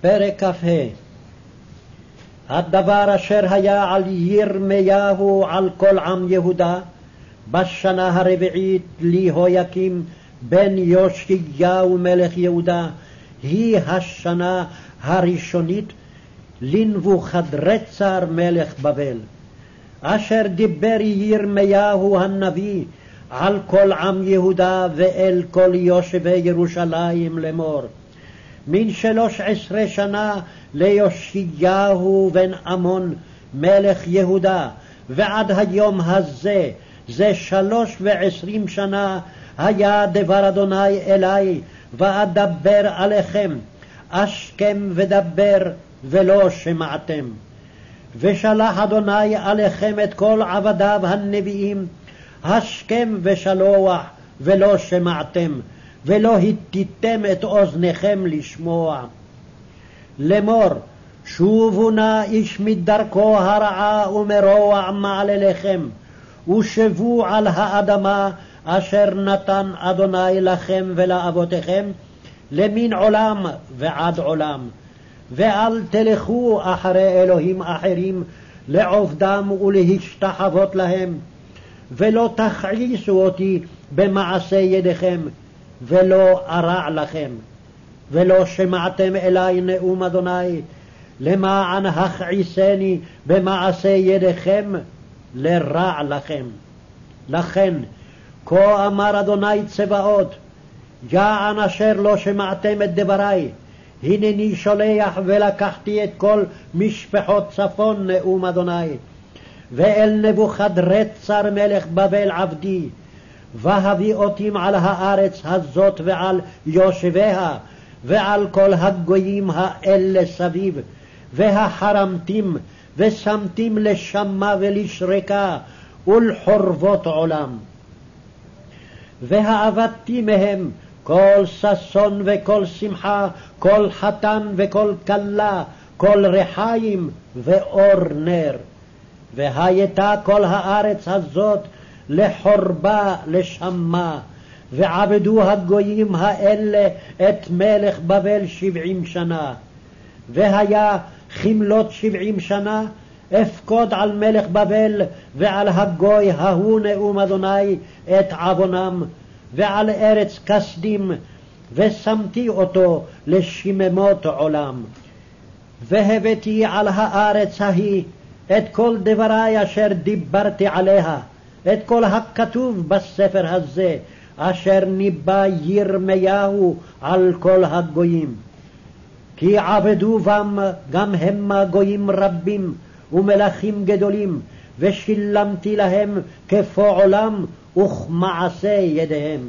פרק כ"ה. הדבר אשר היה על ירמיהו על כל עם יהודה בשנה הרביעית ליהויקים בן יאשיהו מלך יהודה היא השנה הראשונית לנבוכדרצר מלך בבל. אשר דיבר ירמיהו הנביא על כל עם יהודה ואל כל יושבי ירושלים לאמור מן שלוש עשרה שנה ליאשיהו בן עמון מלך יהודה. ועד היום הזה זה שלוש ועשרים שנה היה דבר אדוני אלי ואדבר עליכם. אשכם ודבר ולא שמעתם. ושלח אדוני עליכם את כל עבדיו הנביאים השכם ושלוח ולא שמעתם ולא הטיתם את אוזניכם לשמוע. לאמור, שובו נא איש מדרכו הרעה ומרוע מעלליכם, ושבו על האדמה אשר נתן אדוני לכם ולאבותיכם, למין עולם ועד עולם. ואל תלכו אחרי אלוהים אחרים לעובדם ולהשתחוות להם, ולא תכעיסו אותי במעשה ידיכם, ולא ארע לכם. ולא שמעתם אלי נאום אדוני, למען הכעיסני במעשה ידיכם, לרע לכם. לכן, כה אמר אדוני צבאות, יען אשר לא שמעתם את דברי, הנני שולח ולקחתי את כל משפחות צפון נאום אדוני, ואל נבוכדרצר מלך בבל עבדי, והביא אותים על הארץ הזאת ועל יושביה, ועל כל הגויים האלה סביב, והחרמתים, ושמתים לשמה ולשרקה, ולחורבות עולם. והאבדתי מהם כל ששון וכל שמחה, כל חתן וכל כלה, כל רחיים ואור נר. והייתה כל הארץ הזאת לחורבה לשמה, ועבדו הגויים האלה את מלך בבל שבעים שנה. והיה כמלות שבעים שנה, אפקוד על מלך בבל ועל הגוי ההוא נאום אדוני את עוונם, ועל ארץ כסדים, ושמתי אותו לשיממות עולם. והבאתי על הארץ ההיא את כל דברי אשר דיברתי עליה, את כל הכתוב בספר הזה, אשר ניבא ירמיהו על כל הגויים. כי עבדו בם גם המה גויים רבים ומלכים גדולים, ושילמתי להם כפועלם וכמעשה ידיהם.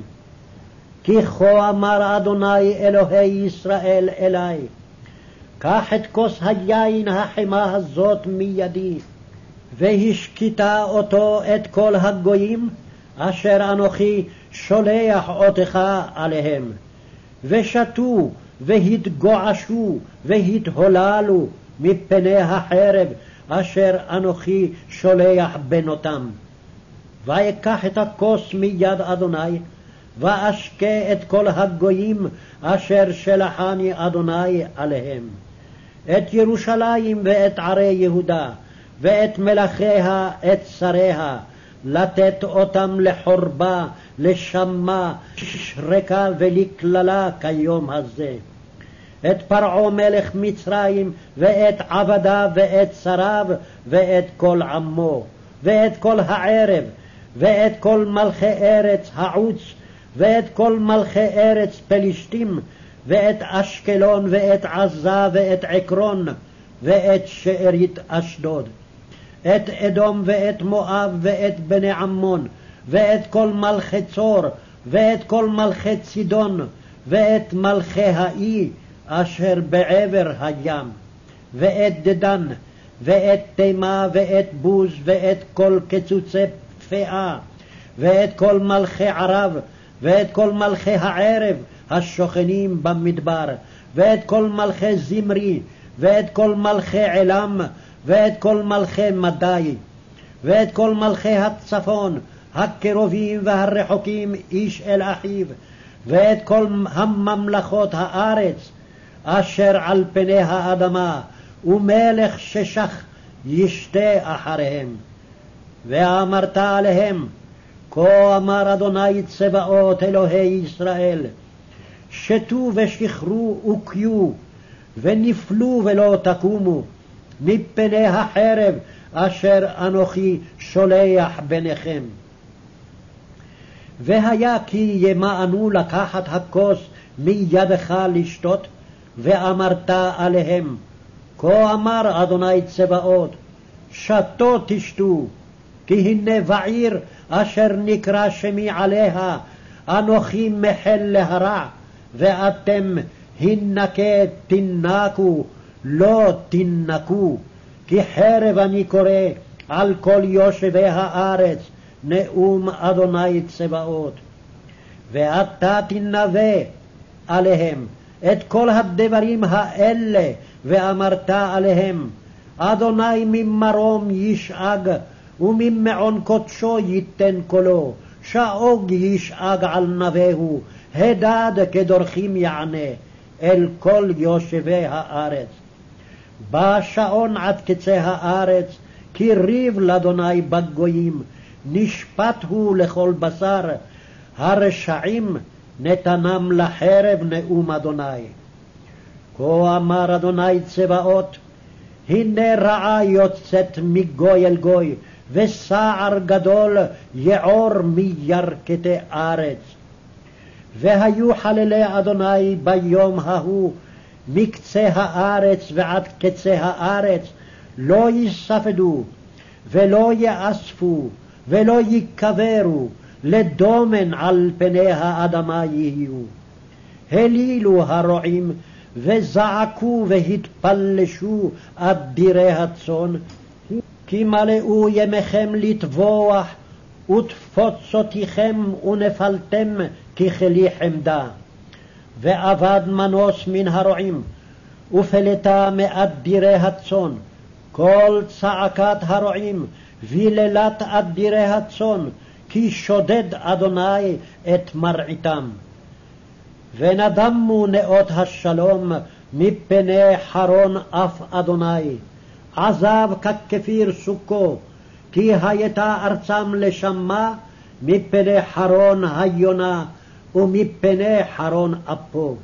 כי כה אמר אדוני אלוהי ישראל אלי, קח את כוס היין החמה הזאת מידי, והשקיטה אותו את כל הגויים, אשר אנוכי שולח אותך עליהם. ושתו, והתגועשו, והתהוללו מפני החרב, אשר אנוכי שולח בנותם. ואקח את הכוס מיד אדוני, ואשקה את כל הגויים אשר שלחני אדוני עליהם. את ירושלים ואת ערי יהודה, ואת מלכיה, את שריה, לתת אותם לחורבה, לשמה, שרקה ולקללה כיום הזה. את פרעה מלך מצרים, ואת עבדיו, ואת שריו, ואת כל עמו, ואת כל הערב, ואת כל מלכי ארץ העוץ, ואת כל מלכי ארץ פלישתים, ואת אשקלון, ואת עזה, ואת עקרון, ואת שארית אשדוד. את אדום ואת מואב ואת בני עמון, ואת כל מלכי צור, ואת כל מלכי צידון, ואת מלכי האי אשר בעבר הים, ואת דדן, ואת תימה, ואת בוז, ואת כל קצוצי פאה, ואת כל מלכי ערב, ואת כל מלכי הערב השוכנים במדבר, ואת כל מלכי זמרי, ואת כל מלכי עילם, ואת כל מלכי מדי, ואת כל מלכי הצפון, הקרובים והרחוקים איש אל אחיו, ואת כל הממלכות הארץ, אשר על פני האדמה, ומלך ששך ישתה אחריהם. ואמרת עליהם, כה אמר אדוני צבאות אלוהי ישראל, שתו ושכרו וקיו, ונפלו ולא תקומו, מפני החרב אשר אנוכי שולח ביניכם. והיה כי ימאנו לקחת הכוס מידך לשתות, ואמרת עליהם, כה אמר אדוני צבאות, שתו תשתו, כי הנה בעיר אשר נקרא שמי עליה, אנוכי מחל להרע, ואתם הנקה תנקו, לא תנקו, כי חרב אני קורא על כל יושבי הארץ, נאום אדוני צבאות. ואתה תנבא עליהם את כל הדברים האלה, ואמרת עליהם, אדוני ממרום ישאג, וממעון קודשו ייתן קולו, שאוג ישאג על נביהו, הדד כדורכים יענה, אל כל יושבי הארץ. בא שעון עד קצה הארץ, כי ריב לאדוני בגויים, נשפט הוא לכל בשר, הרשעים נתנם לחרב נאום אדוני. כה אמר אדוני צבאות, הנה רעה יוצאת מגוי אל גוי, וסער גדול יעור מירכתי ארץ. והיו חללי אדוני ביום ההוא מקצה הארץ ועד קצה הארץ, לא יספדו, ולא יאספו, ולא ייקברו, לדומן על פני האדמה יהיו. הלילו הרועים, וזעקו והתפלשו אדירי הצאן, כי מלאו ימיכם לטבוח, ותפוצותיכם ונפלתם ככלי חמדה. ואבד מנוס מן הרועים, ופלטה מאדירי הצאן, כל צעקת הרועים, ויללת אדירי הצאן, כי שודד אדוני את מרעיתם. ונדמו נאות השלום מפני חרון אף אדוני, עזב ככפיר סוכו, כי הייתה ארצם לשמה מפני חרון היונה ומפני חרון אפו.